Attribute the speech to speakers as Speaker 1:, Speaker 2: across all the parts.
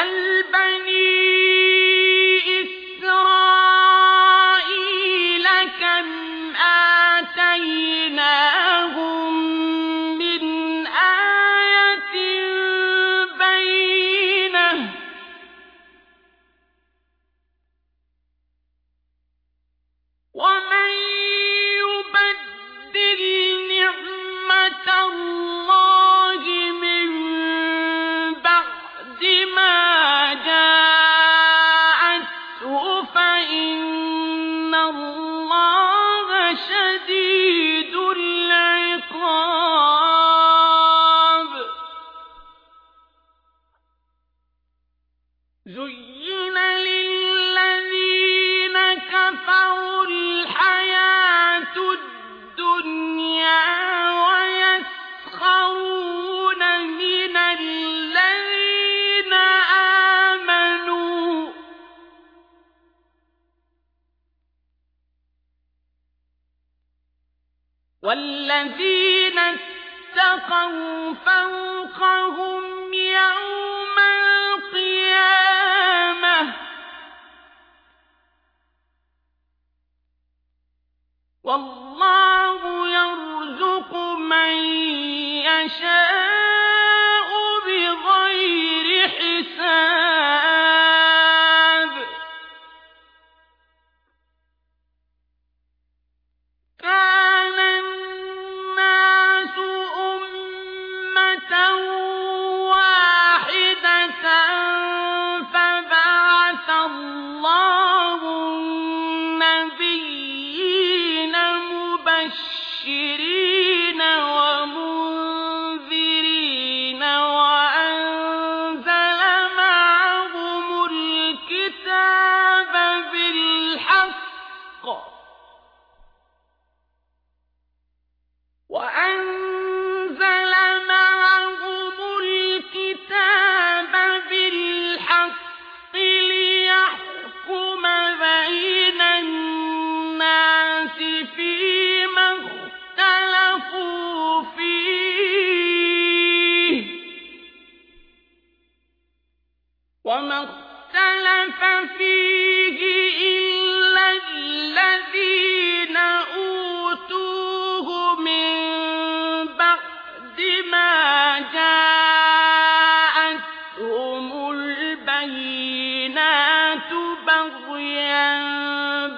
Speaker 1: واسأل والذين اتقوا فوقهم يوم القيامة. والله أمة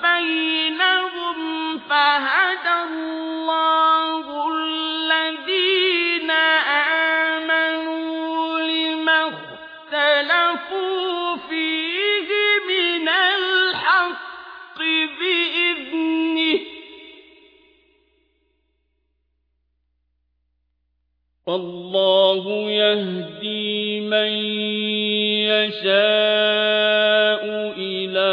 Speaker 1: بينهم فهدى الله الذين آمنوا لما اختلفوا فيه من الحق بإذنه. والله يهدي من يشاء إلى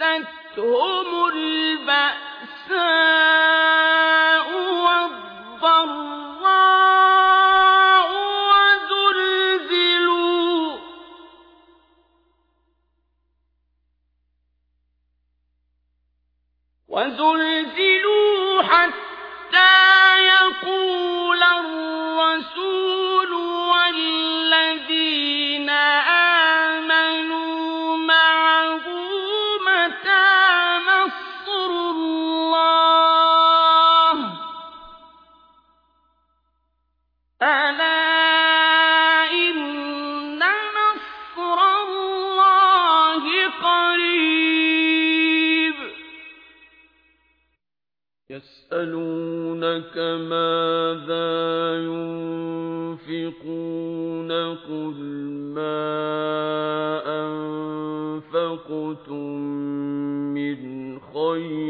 Speaker 1: مستهم البأساء والضراء وزلزلوا. وزلزلوا حتى يقول الرسول يسألونك ماذا ينفقون قل ما أنفقتم من خير